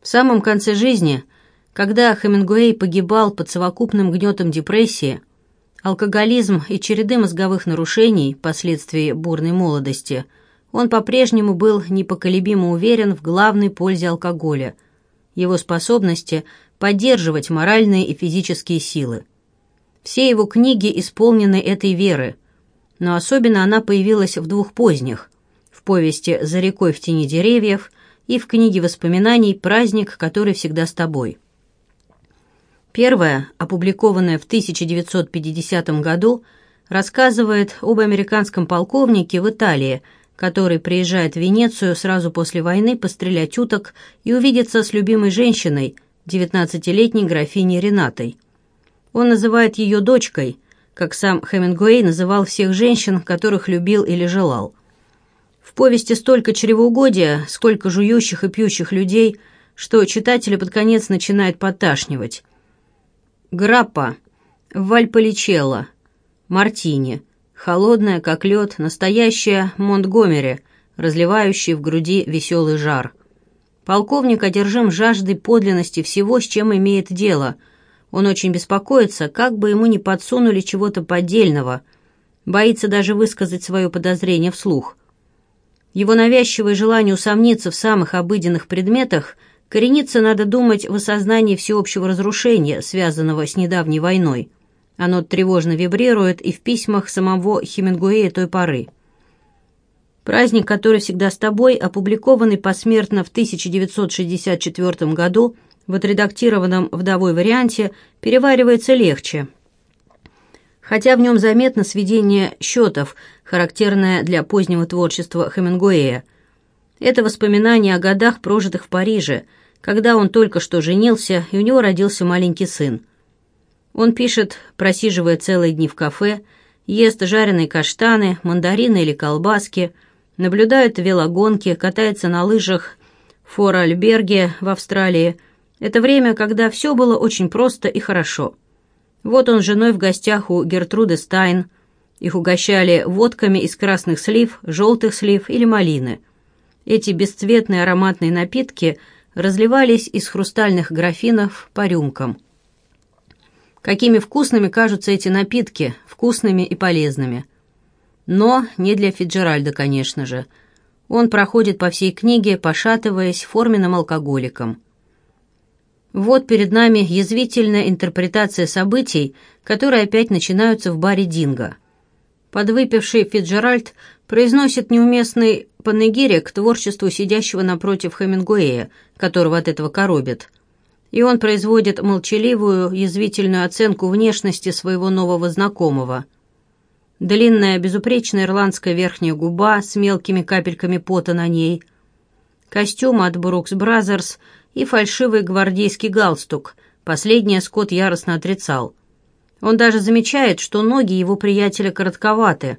В самом конце жизни, когда Хемингуэй погибал под совокупным гнетом депрессии, алкоголизм и череды мозговых нарушений, последствий бурной молодости, он по-прежнему был непоколебимо уверен в главной пользе алкоголя, его способности поддерживать моральные и физические силы. Все его книги исполнены этой веры, но особенно она появилась в двух поздних, в повести «За рекой в тени деревьев» и в книге воспоминаний «Праздник, который всегда с тобой». Первая, опубликованная в 1950 году, рассказывает об американском полковнике в Италии, который приезжает в Венецию сразу после войны пострелять уток и увидеться с любимой женщиной, 19-летней графиней Ренатой. Он называет ее дочкой, как сам Хемингуэй называл всех женщин, которых любил или желал. В повести столько чревоугодия, сколько жующих и пьющих людей, что читателя под конец начинает подташнивать. Граппа, Вальполичелло, Мартини, холодная, как лед, настоящая Монтгомери, разливающий в груди веселый жар. Полковник одержим жаждой подлинности всего, с чем имеет дело. Он очень беспокоится, как бы ему не подсунули чего-то поддельного. Боится даже высказать свое подозрение вслух. Его навязчивое желание усомниться в самых обыденных предметах – Корениться, надо думать, в осознании всеобщего разрушения, связанного с недавней войной. Оно тревожно вибрирует и в письмах самого Хемингуэя той поры. Праздник, который всегда с тобой, опубликованный посмертно в 1964 году в отредактированном вдовой варианте, переваривается легче. Хотя в нем заметно сведение счетов, характерное для позднего творчества Хемингуэя. Это воспоминание о годах, прожитых в Париже – когда он только что женился, и у него родился маленький сын. Он пишет, просиживая целые дни в кафе, ест жареные каштаны, мандарины или колбаски, наблюдает велогонки, катается на лыжах в Форальберге в Австралии. Это время, когда все было очень просто и хорошо. Вот он с женой в гостях у Гертруды Стайн. Их угощали водками из красных слив, желтых слив или малины. Эти бесцветные ароматные напитки – разливались из хрустальных графинов по рюмкам. Какими вкусными кажутся эти напитки, вкусными и полезными. Но не для Фиджеральда, конечно же. Он проходит по всей книге, пошатываясь форменным алкоголиком. Вот перед нами язвительная интерпретация событий, которые опять начинаются в баре Динго. Подвыпивший Фиджеральд произносит неуместный панегирик к творчеству сидящего напротив Хемингуэя, которого от этого коробит. И он производит молчаливую, язвительную оценку внешности своего нового знакомого. Длинная, безупречная ирландская верхняя губа с мелкими капельками пота на ней, костюм от Brooks Brothers и фальшивый гвардейский галстук. Последнее Скотт яростно отрицал. Он даже замечает, что ноги его приятеля коротковаты.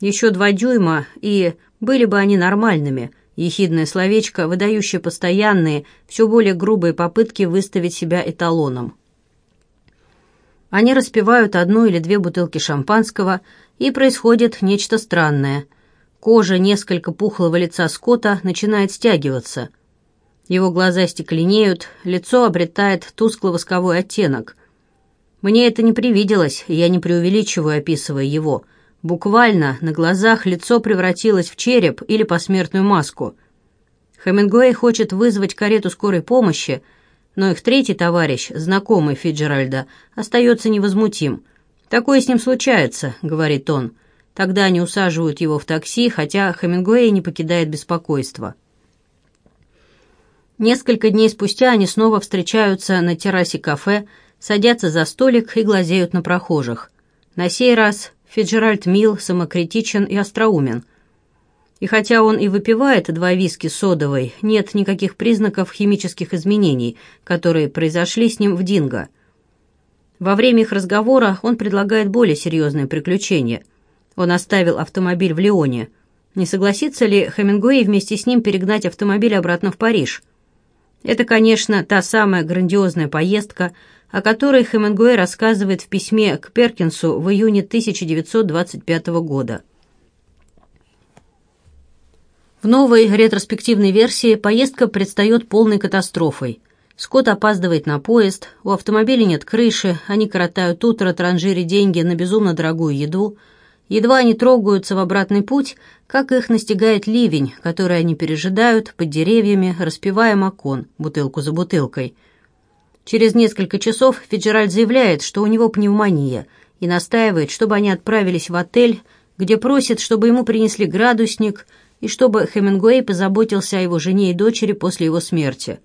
Еще два дюйма, и были бы они нормальными, ехидное словечко, выдающее постоянные, все более грубые попытки выставить себя эталоном. Они распивают одну или две бутылки шампанского, и происходит нечто странное. Кожа несколько пухлого лица Скотта начинает стягиваться. Его глаза стекленеют, лицо обретает тускло-восковой оттенок. Мне это не привиделось, я не преувеличиваю, описывая его – Буквально на глазах лицо превратилось в череп или посмертную маску. Хемингуэй хочет вызвать карету скорой помощи, но их третий товарищ, знакомый Фиджеральда, остается невозмутим. «Такое с ним случается», — говорит он. Тогда они усаживают его в такси, хотя Хемингуэй не покидает беспокойство. Несколько дней спустя они снова встречаются на террасе кафе, садятся за столик и глазеют на прохожих. На сей раз Фиджеральд мил, самокритичен и остроумен. И хотя он и выпивает два виски содовой, нет никаких признаков химических изменений, которые произошли с ним в Динго. Во время их разговора он предлагает более серьезное приключение. Он оставил автомобиль в Лионе. Не согласится ли Хемингуэй вместе с ним перегнать автомобиль обратно в Париж? Это, конечно, та самая грандиозная поездка – о которой Хемингуэй рассказывает в письме к Перкинсу в июне 1925 года. В новой ретроспективной версии поездка предстает полной катастрофой. Скотт опаздывает на поезд, у автомобиля нет крыши, они коротают утро, транжире деньги на безумно дорогую еду. Едва они трогаются в обратный путь, как их настигает ливень, который они пережидают под деревьями, распивая макон, бутылку за бутылкой. Через несколько часов Фиджеральд заявляет, что у него пневмония, и настаивает, чтобы они отправились в отель, где просит, чтобы ему принесли градусник – и чтобы Хемингуэй позаботился о его жене и дочери после его смерти.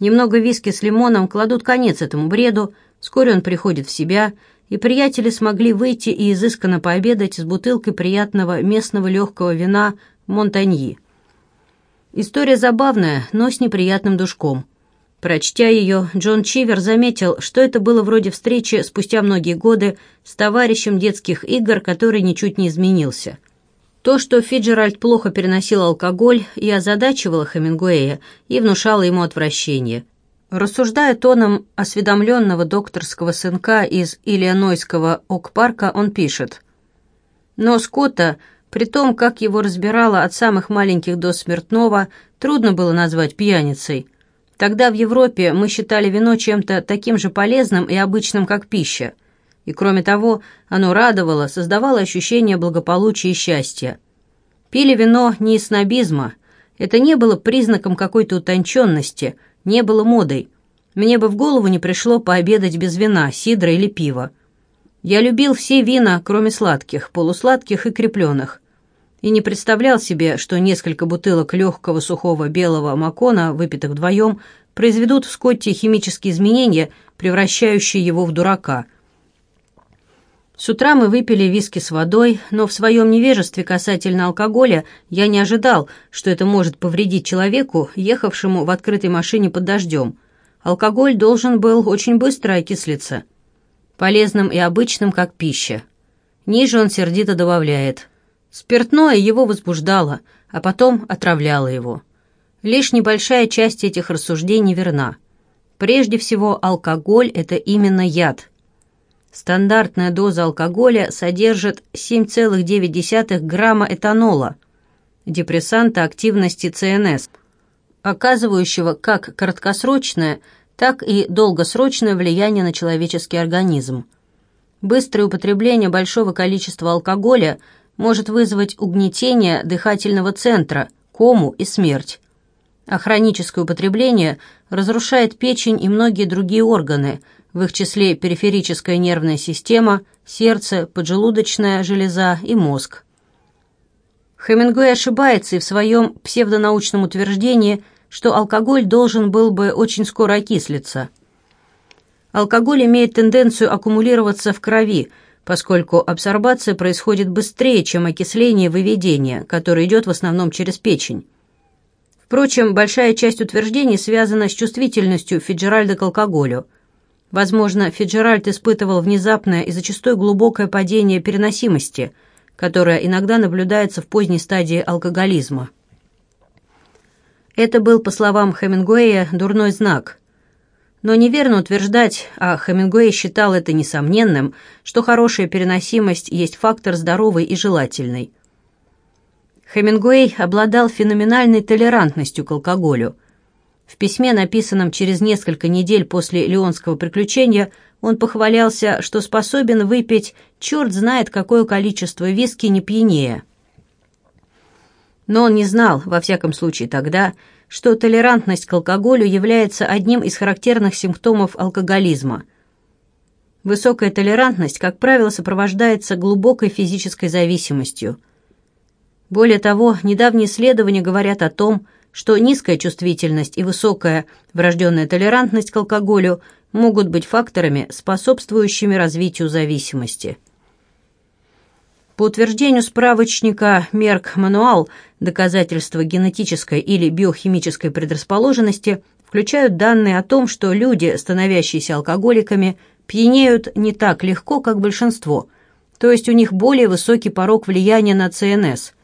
Немного виски с лимоном кладут конец этому бреду, вскоре он приходит в себя, и приятели смогли выйти и изысканно пообедать с бутылкой приятного местного легкого вина «Монтаньи». История забавная, но с неприятным душком. Прочтя ее, Джон Чивер заметил, что это было вроде встречи спустя многие годы с товарищем детских игр, который ничуть не изменился – то, что Фиджеральд плохо переносил алкоголь, и озадачивало Хемингуэя, и внушало ему отвращение. Рассуждая тоном осведомленного докторского сынка из Иллинойского Ок-парка, он пишет. Но Скотта, при том, как его разбирало от самых маленьких до смертного, трудно было назвать пьяницей. Тогда в Европе мы считали вино чем-то таким же полезным и обычным, как пища – и, кроме того, оно радовало, создавало ощущение благополучия и счастья. Пили вино не из снобизма. Это не было признаком какой-то утонченности, не было модой. Мне бы в голову не пришло пообедать без вина, сидра или пива. Я любил все вина, кроме сладких, полусладких и крепленных. И не представлял себе, что несколько бутылок легкого сухого белого макона, выпитых вдвоем, произведут в Скотте химические изменения, превращающие его в дурака – с утра мы выпили виски с водой, но в своем невежестве касательно алкоголя я не ожидал, что это может повредить человеку, ехавшему в открытой машине под дождем. Алкоголь должен был очень быстро окислиться. Полезным и обычным, как пища. Ниже он сердито добавляет. Спиртное его возбуждало, а потом отравляло его. Лишь небольшая часть этих рассуждений верна. Прежде всего, алкоголь – это именно яд – Стандартная доза алкоголя содержит 7,9 грамма этанола, депрессанта активности ЦНС, оказывающего как краткосрочное, так и долгосрочное влияние на человеческий организм. Быстрое употребление большого количества алкоголя может вызвать угнетение дыхательного центра, кому и смерть. А хроническое употребление разрушает печень и многие другие органы – в их числе периферическая нервная система, сердце, поджелудочная железа и мозг. Хемингуэй ошибается и в своем псевдонаучном утверждении, что алкоголь должен был бы очень скоро окислиться. Алкоголь имеет тенденцию аккумулироваться в крови, поскольку абсорбация происходит быстрее, чем окисление и выведение, которое идет в основном через печень. Впрочем, большая часть утверждений связана с чувствительностью Фиджеральда к алкоголю – Возможно, Фиджеральд испытывал внезапное и зачастую глубокое падение переносимости, которое иногда наблюдается в поздней стадии алкоголизма. Это был, по словам Хемингуэя, дурной знак. Но неверно утверждать, а Хемингуэй считал это несомненным, что хорошая переносимость есть фактор здоровый и желательный. Хемингуэй обладал феноменальной толерантностью к алкоголю – в письме, написанном через несколько недель после Леонского приключения, он похвалялся, что способен выпить черт знает какое количество виски не пьянее. Но он не знал, во всяком случае тогда, что толерантность к алкоголю является одним из характерных симптомов алкоголизма. Высокая толерантность, как правило, сопровождается глубокой физической зависимостью. Более того, недавние исследования говорят о том, что низкая чувствительность и высокая врожденная толерантность к алкоголю могут быть факторами, способствующими развитию зависимости. По утверждению справочника Мерк Мануал, доказательства генетической или биохимической предрасположенности включают данные о том, что люди, становящиеся алкоголиками, пьянеют не так легко, как большинство, то есть у них более высокий порог влияния на ЦНС –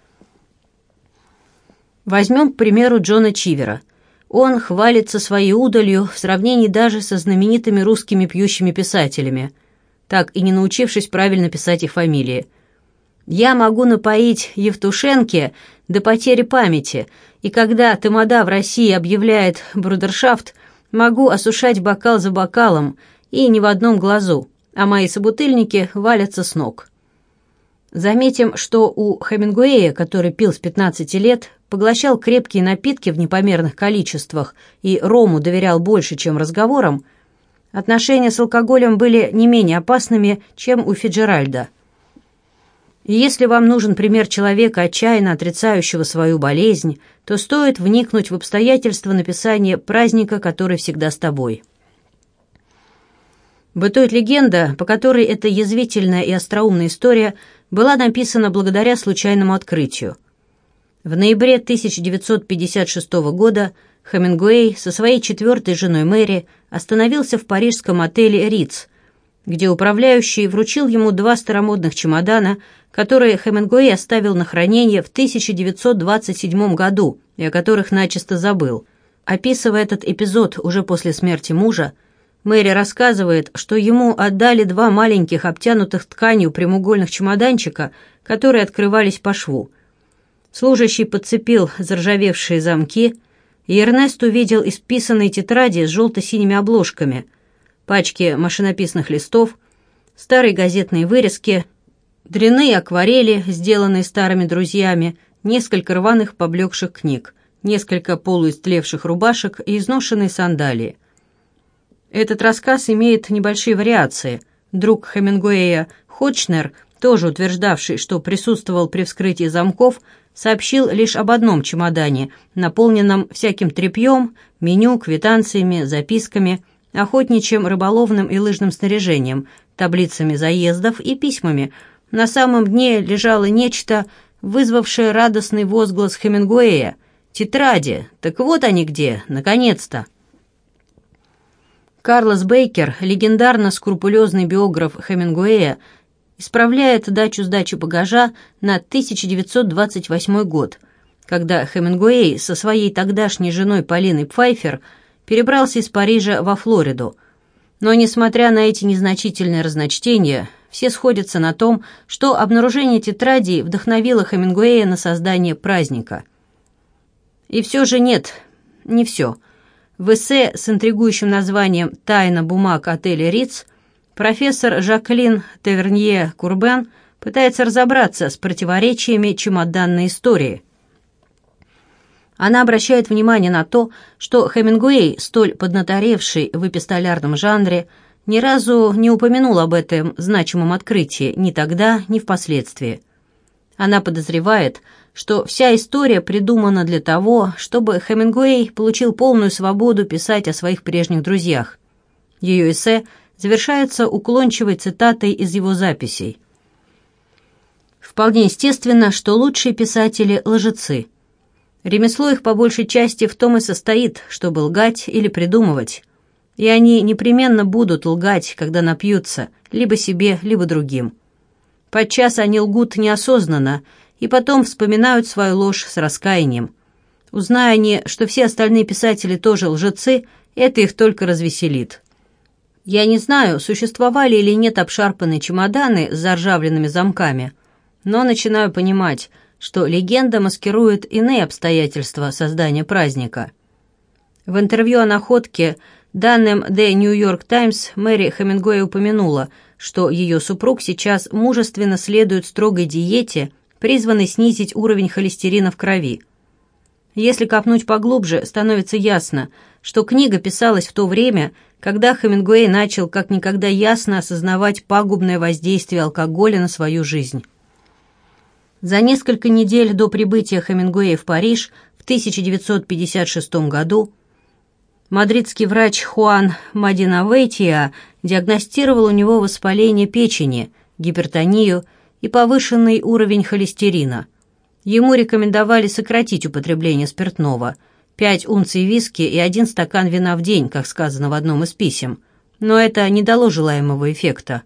Возьмем, к примеру, Джона Чивера. Он хвалится своей удалью в сравнении даже со знаменитыми русскими пьющими писателями, так и не научившись правильно писать их фамилии. Я могу напоить Евтушенке до потери памяти, и когда Тамада в России объявляет брудершафт, могу осушать бокал за бокалом и ни в одном глазу, а мои собутыльники валятся с ног. Заметим, что у Хемингуэя, который пил с 15 лет, поглощал крепкие напитки в непомерных количествах и рому доверял больше, чем разговорам, отношения с алкоголем были не менее опасными, чем у Фиджеральда. И если вам нужен пример человека, отчаянно отрицающего свою болезнь, то стоит вникнуть в обстоятельства написания праздника, который всегда с тобой. Бытует легенда, по которой эта язвительная и остроумная история была написана благодаря случайному открытию. В ноябре 1956 года Хемингуэй со своей четвертой женой Мэри остановился в парижском отеле «Риц», где управляющий вручил ему два старомодных чемодана, которые Хемингуэй оставил на хранение в 1927 году и о которых начисто забыл. Описывая этот эпизод уже после смерти мужа, Мэри рассказывает, что ему отдали два маленьких обтянутых тканью прямоугольных чемоданчика, которые открывались по шву. Служащий подцепил заржавевшие замки, и Эрнест увидел исписанные тетради с желто-синими обложками, пачки машинописных листов, старые газетные вырезки, дрянные акварели, сделанные старыми друзьями, несколько рваных поблекших книг, несколько полуистлевших рубашек и изношенные сандалии. Этот рассказ имеет небольшие вариации. Друг Хемингуэя Хочнер, тоже утверждавший, что присутствовал при вскрытии замков, сообщил лишь об одном чемодане, наполненном всяким тряпьем, меню, квитанциями, записками, охотничьим, рыболовным и лыжным снаряжением, таблицами заездов и письмами. На самом дне лежало нечто, вызвавшее радостный возглас Хемингуэя. «Тетради! Так вот они где! Наконец-то!» Карлос Бейкер, легендарно скрупулезный биограф Хемингуэя, исправляет дачу сдачи багажа на 1928 год, когда Хемингуэй со своей тогдашней женой Полиной Пфайфер перебрался из Парижа во Флориду. Но, несмотря на эти незначительные разночтения, все сходятся на том, что обнаружение тетрадей вдохновило Хемингуэя на создание праздника. И все же нет, не все – в эссе с интригующим названием «Тайна бумаг отеля Риц» профессор Жаклин Тевернье Курбен пытается разобраться с противоречиями чемоданной истории. Она обращает внимание на то, что Хемингуэй, столь поднаторевший в эпистолярном жанре, ни разу не упомянул об этом значимом открытии ни тогда, ни впоследствии. Она подозревает, что вся история придумана для того, чтобы Хемингуэй получил полную свободу писать о своих прежних друзьях. Ее эссе завершается уклончивой цитатой из его записей. Вполне естественно, что лучшие писатели – лжецы. Ремесло их по большей части в том и состоит, чтобы лгать или придумывать. И они непременно будут лгать, когда напьются, либо себе, либо другим. Подчас они лгут неосознанно – и потом вспоминают свою ложь с раскаянием. Узная они, что все остальные писатели тоже лжецы, это их только развеселит. Я не знаю, существовали или нет обшарпанные чемоданы с заржавленными замками, но начинаю понимать, что легенда маскирует иные обстоятельства создания праздника. В интервью о находке, данным The New York Times, Мэри Хемингуэй упомянула, что ее супруг сейчас мужественно следует строгой диете – призванный снизить уровень холестерина в крови. Если копнуть поглубже, становится ясно, что книга писалась в то время, когда Хемингуэй начал как никогда ясно осознавать пагубное воздействие алкоголя на свою жизнь. За несколько недель до прибытия Хемингуэя в Париж в 1956 году мадридский врач Хуан Мадинавейтия диагностировал у него воспаление печени, гипертонию и повышенный уровень холестерина. Ему рекомендовали сократить употребление спиртного – 5 унций виски и один стакан вина в день, как сказано в одном из писем. Но это не дало желаемого эффекта.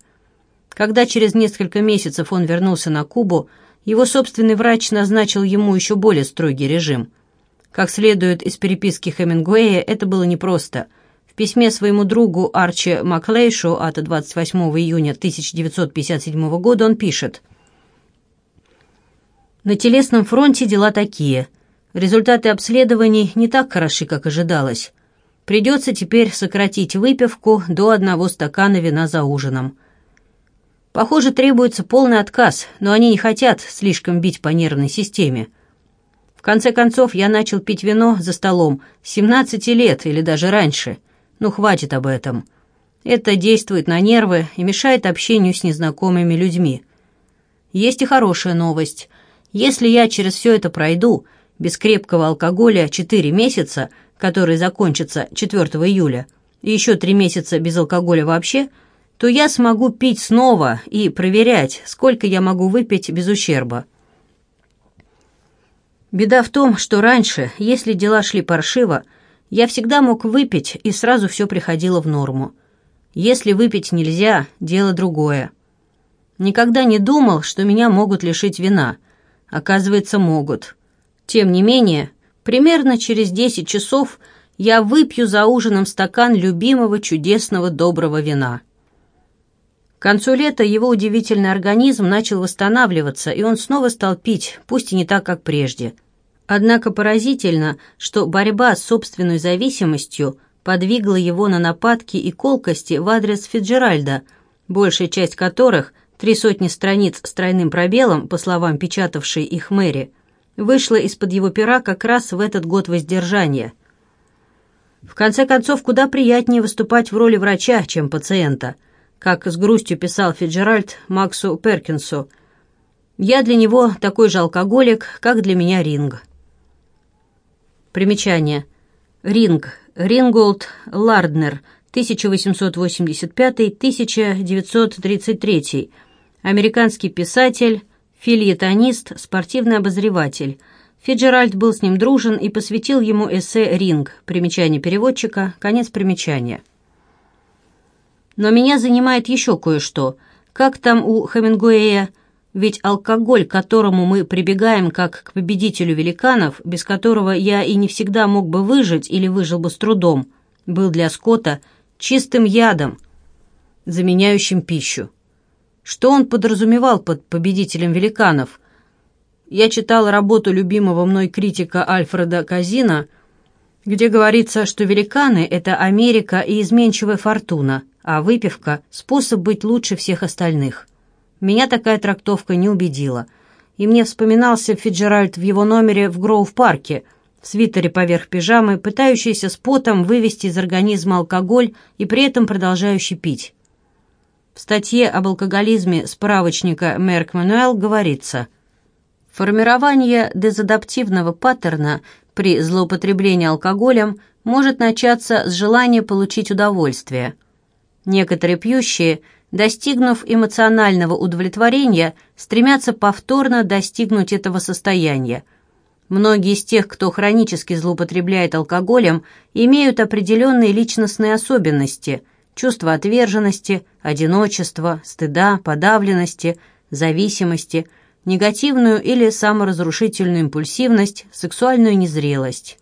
Когда через несколько месяцев он вернулся на Кубу, его собственный врач назначил ему еще более строгий режим. Как следует из переписки Хемингуэя, это было непросто – письме своему другу Арчи Маклейшу от 28 июня 1957 года он пишет На телесном фронте дела такие. Результаты обследований не так хороши, как ожидалось. Придется теперь сократить выпивку до одного стакана вина за ужином. Похоже, требуется полный отказ, но они не хотят слишком бить по нервной системе. В конце концов, я начал пить вино за столом с 17 лет или даже раньше. Ну, хватит об этом. Это действует на нервы и мешает общению с незнакомыми людьми. Есть и хорошая новость. Если я через все это пройду, без крепкого алкоголя 4 месяца, которые закончатся 4 июля, и еще 3 месяца без алкоголя вообще – то я смогу пить снова и проверять, сколько я могу выпить без ущерба. Беда в том, что раньше, если дела шли паршиво, я всегда мог выпить, и сразу все приходило в норму. Если выпить нельзя, дело другое. Никогда не думал, что меня могут лишить вина. Оказывается, могут. Тем не менее, примерно через 10 часов я выпью за ужином стакан любимого чудесного доброго вина. К концу лета его удивительный организм начал восстанавливаться, и он снова стал пить, пусть и не так, как прежде. Однако поразительно, что борьба с собственной зависимостью подвигла его на нападки и колкости в адрес Фиджеральда, большая часть которых, три сотни страниц с тройным пробелом, по словам печатавшей их Мэри, вышла из-под его пера как раз в этот год воздержания. В конце концов, куда приятнее выступать в роли врача, чем пациента – как с грустью писал Фиджеральд Максу Перкинсу. «Я для него такой же алкоголик, как для меня Ринг». Примечание. Ринг. Ринголд Ларднер. 1885-1933. Американский писатель, фильетонист, спортивный обозреватель. Фиджеральд был с ним дружен и посвятил ему эссе «Ринг». Примечание переводчика. Конец примечания. Но меня занимает еще кое-что. Как там у Хемингуэя? Ведь алкоголь, к которому мы прибегаем как к победителю великанов, без которого я и не всегда мог бы выжить или выжил бы с трудом, был для Скотта чистым ядом, заменяющим пищу. Что он подразумевал под победителем великанов? Я читал работу любимого мной критика Альфреда Казина, где говорится, что великаны — это Америка и изменчивая фортуна — а выпивка – способ быть лучше всех остальных. Меня такая трактовка не убедила. И мне вспоминался Фиджеральд в его номере в Гроув-парке, в свитере поверх пижамы, пытающийся с потом вывести из организма алкоголь и при этом продолжающий пить. В статье об алкоголизме справочника Мерк Мануэл говорится «Формирование дезадаптивного паттерна при злоупотреблении алкоголем может начаться с желания получить удовольствие – Некоторые пьющие, достигнув эмоционального удовлетворения, стремятся повторно достигнуть этого состояния. Многие из тех, кто хронически злоупотребляет алкоголем, имеют определенные личностные особенности – чувство отверженности, одиночества, стыда, подавленности, зависимости, негативную или саморазрушительную импульсивность, сексуальную незрелость.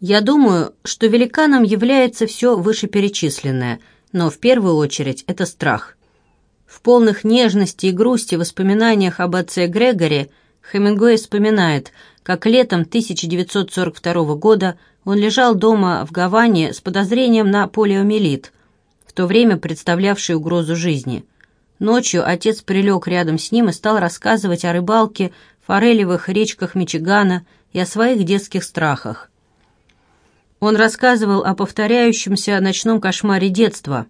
Я думаю, что великаном является все вышеперечисленное – но в первую очередь это страх. В полных нежности и грусти воспоминаниях об отце Грегоре Хемингуэй вспоминает, как летом 1942 года он лежал дома в Гаване с подозрением на полиомиелит, в то время представлявший угрозу жизни. Ночью отец прилег рядом с ним и стал рассказывать о рыбалке, форелевых речках Мичигана и о своих детских страхах. Он рассказывал о повторяющемся ночном кошмаре детства,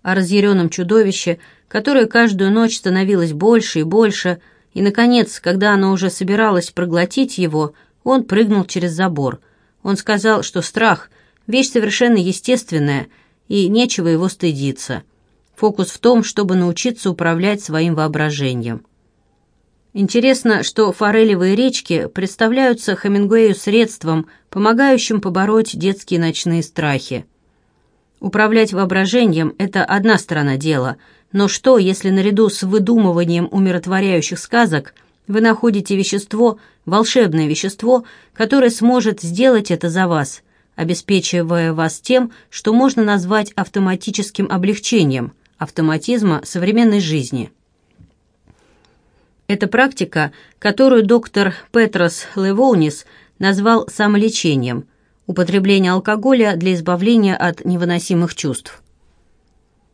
о разъяренном чудовище, которое каждую ночь становилось больше и больше, и, наконец, когда оно уже собиралось проглотить его, он прыгнул через забор. Он сказал, что страх — вещь совершенно естественная, и нечего его стыдиться. Фокус в том, чтобы научиться управлять своим воображением. Интересно, что форелевые речки представляются Хемингуэю средством, помогающим побороть детские ночные страхи. Управлять воображением – это одна сторона дела, но что, если наряду с выдумыванием умиротворяющих сказок вы находите вещество, волшебное вещество, которое сможет сделать это за вас, обеспечивая вас тем, что можно назвать автоматическим облегчением, автоматизма современной жизни – Это практика, которую доктор Петрос Левоунис назвал самолечением – употребление алкоголя для избавления от невыносимых чувств.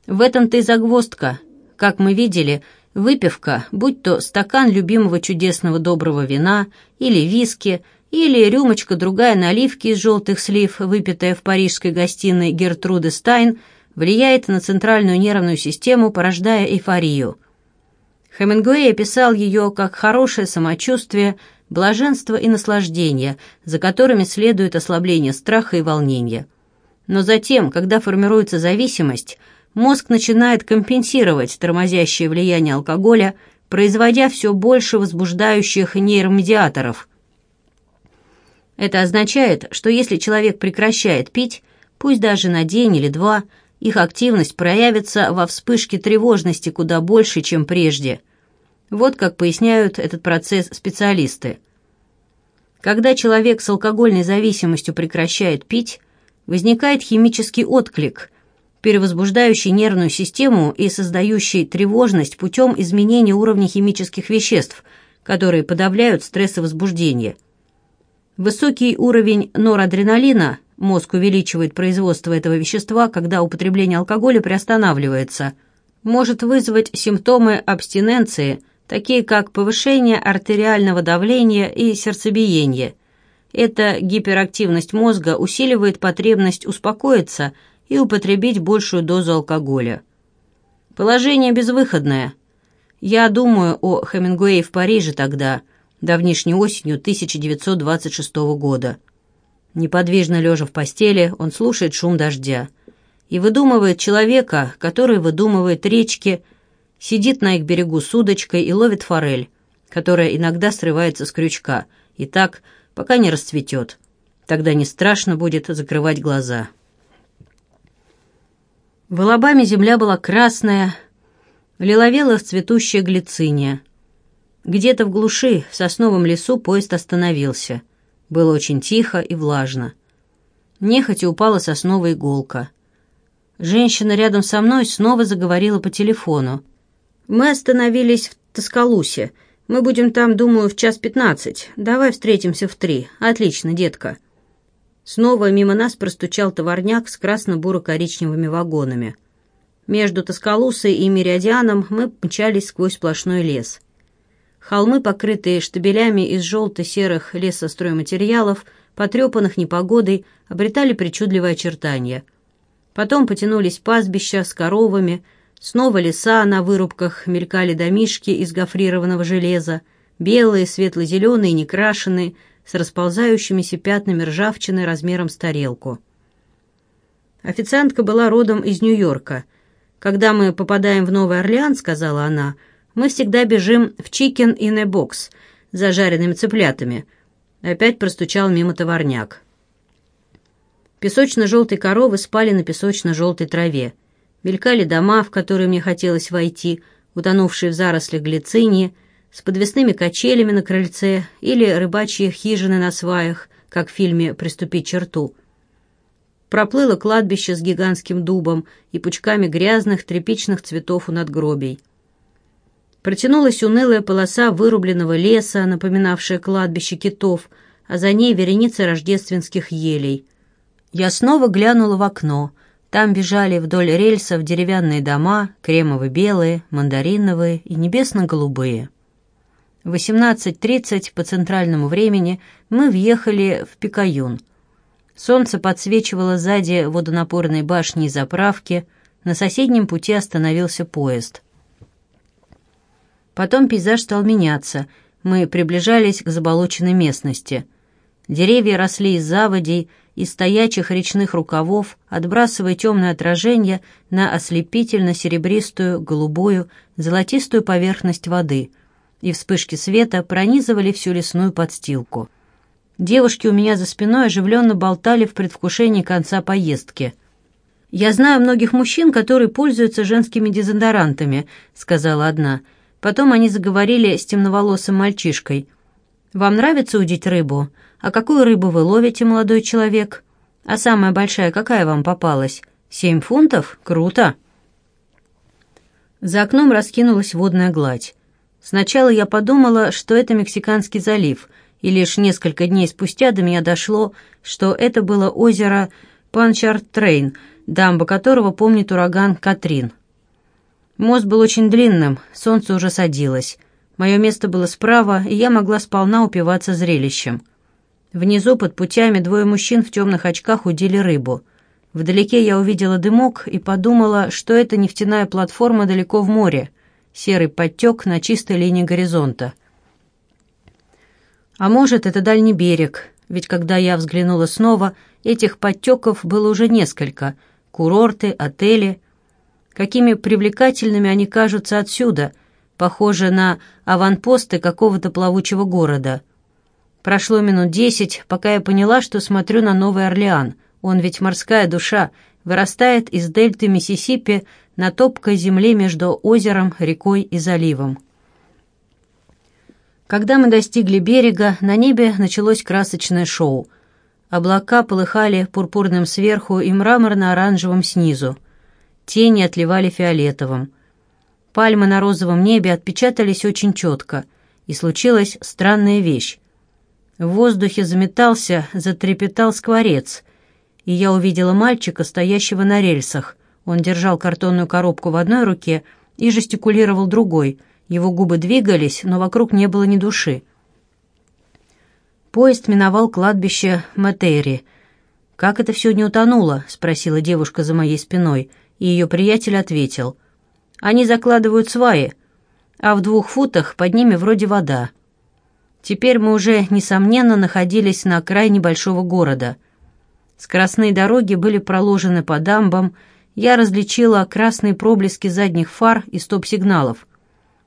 В этом-то и загвоздка. Как мы видели, выпивка, будь то стакан любимого чудесного доброго вина или виски, или рюмочка другая наливки из желтых слив, выпитая в парижской гостиной Гертруды Стайн, влияет на центральную нервную систему, порождая эйфорию. Хемингуэй описал ее как хорошее самочувствие, блаженство и наслаждение, за которыми следует ослабление страха и волнения. Но затем, когда формируется зависимость – мозг начинает компенсировать тормозящее влияние алкоголя, производя все больше возбуждающих нейромедиаторов. Это означает, что если человек прекращает пить, пусть даже на день или два, их активность проявится во вспышке тревожности куда больше, чем прежде. Вот как поясняют этот процесс специалисты. Когда человек с алкогольной зависимостью прекращает пить, возникает химический отклик, перевозбуждающий нервную систему и создающий тревожность путем изменения уровня химических веществ, которые подавляют стресс и возбуждение. Высокий уровень норадреналина мозг увеличивает производство этого вещества, когда употребление алкоголя приостанавливается, может вызвать симптомы абстиненции, такие как повышение артериального давления и сердцебиения. Эта гиперактивность мозга усиливает потребность успокоиться – и употребить большую дозу алкоголя. Положение безвыходное. Я думаю о Хемингуэе в Париже тогда, давнишней осенью 1926 года. Неподвижно лежа в постели, он слушает шум дождя и выдумывает человека, который выдумывает речки, сидит на их берегу с удочкой и ловит форель, которая иногда срывается с крючка, и так, пока не расцветет. Тогда не страшно будет закрывать глаза». В Алабаме земля была красная, лиловела цветущая глициния. Где-то в глуши, в сосновом лесу, поезд остановился. Было очень тихо и влажно. Нехотя упала сосновая иголка. Женщина рядом со мной снова заговорила по телефону. «Мы остановились в Тоскалусе. Мы будем там, думаю, в час пятнадцать. Давай встретимся в три. Отлично, детка». Снова мимо нас простучал товарняк с красно-буро-коричневыми вагонами. Между Тоскалусой и Меридианом мы мчались сквозь сплошной лес. Холмы, покрытые штабелями из желто-серых лесостройматериалов, потрепанных непогодой, обретали причудливые очертания. Потом потянулись пастбища с коровами, снова леса на вырубках, мелькали домишки из гофрированного железа, белые, светло-зеленые, некрашенные, с расползающимися пятнами ржавчины размером с тарелку. Официантка была родом из Нью-Йорка. «Когда мы попадаем в Новый Орлеан, — сказала она, — мы всегда бежим в чикен in a box с зажаренными цыплятами». Опять простучал мимо товарняк. Песочно-желтые коровы спали на песочно-желтой траве. Мелькали дома, в которые мне хотелось войти, утонувшие в зарослях глицинии, с подвесными качелями на крыльце или рыбачьи хижины на сваях, как в фильме «Приступить черту». Проплыло кладбище с гигантским дубом и пучками грязных тряпичных цветов у надгробий. Протянулась унылая полоса вырубленного леса, напоминавшая кладбище китов, а за ней вереница рождественских елей. Я снова глянула в окно. Там бежали вдоль рельсов деревянные дома, кремово-белые, мандариновые и небесно-голубые. В 18.30 по центральному времени мы въехали в Пикаюн. Солнце подсвечивало сзади водонапорной башни и заправки, на соседнем пути остановился поезд. Потом пейзаж стал меняться, мы приближались к заболоченной местности. Деревья росли из заводей, из стоячих речных рукавов, отбрасывая темное отражение на ослепительно-серебристую, голубую, золотистую поверхность воды — и вспышки света пронизывали всю лесную подстилку. Девушки у меня за спиной оживленно болтали в предвкушении конца поездки. «Я знаю многих мужчин, которые пользуются женскими дезодорантами», — сказала одна. Потом они заговорили с темноволосым мальчишкой. «Вам нравится удить рыбу? А какую рыбу вы ловите, молодой человек? А самая большая какая вам попалась? Семь фунтов? Круто!» За окном раскинулась водная гладь. Сначала я подумала, что это Мексиканский залив, и лишь несколько дней спустя до меня дошло, что это было озеро Панчартрейн, дамба которого помнит ураган Катрин. Мост был очень длинным, солнце уже садилось. Мое место было справа, и я могла сполна упиваться зрелищем. Внизу под путями двое мужчин в темных очках удили рыбу. Вдалеке я увидела дымок и подумала, что это нефтяная платформа далеко в море, серый подтек на чистой линии горизонта. А может, это дальний берег, ведь когда я взглянула снова, этих подтеков было уже несколько — курорты, отели. Какими привлекательными они кажутся отсюда — похоже на аванпосты какого-то плавучего города. Прошло минут десять, пока я поняла, что смотрю на Новый Орлеан. Он ведь морская душа, вырастает из дельты Миссисипи на топкой земле между озером, рекой и заливом. Когда мы достигли берега, на небе началось красочное шоу. Облака полыхали пурпурным сверху и мраморно-оранжевым снизу. Тени отливали фиолетовым. Пальмы на розовом небе отпечатались очень четко, и случилась странная вещь. В воздухе заметался, затрепетал скворец, и я увидела мальчика, стоящего на рельсах. Он держал картонную коробку в одной руке и жестикулировал другой. Его губы двигались, но вокруг не было ни души. Поезд миновал кладбище Матери. «Как это все не утонуло?» — спросила девушка за моей спиной, и ее приятель ответил — они закладывают сваи, а в двух футах под ними вроде вода. Теперь мы уже, несомненно, находились на окраине большого города. Скоростные дороги были проложены по дамбам, я различила красные проблески задних фар и стоп-сигналов.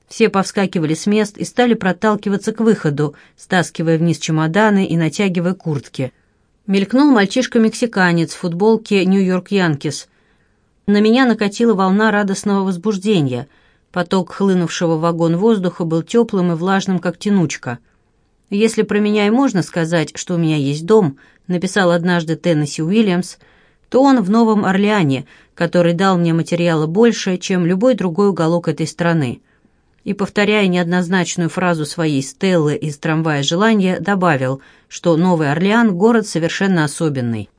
Все повскакивали с мест и стали проталкиваться к выходу, стаскивая вниз чемоданы и натягивая куртки. Мелькнул мальчишка-мексиканец в футболке «Нью-Йорк Янкис», на меня накатила волна радостного возбуждения. Поток хлынувшего в вагон воздуха был теплым и влажным, как тянучка. «Если про меня и можно сказать, что у меня есть дом», написал однажды Теннесси Уильямс, то он в Новом Орлеане, который дал мне материала больше, чем любой другой уголок этой страны. И, повторяя неоднозначную фразу своей Стеллы из «Трамвая желания», добавил, что Новый Орлеан – город совершенно особенный.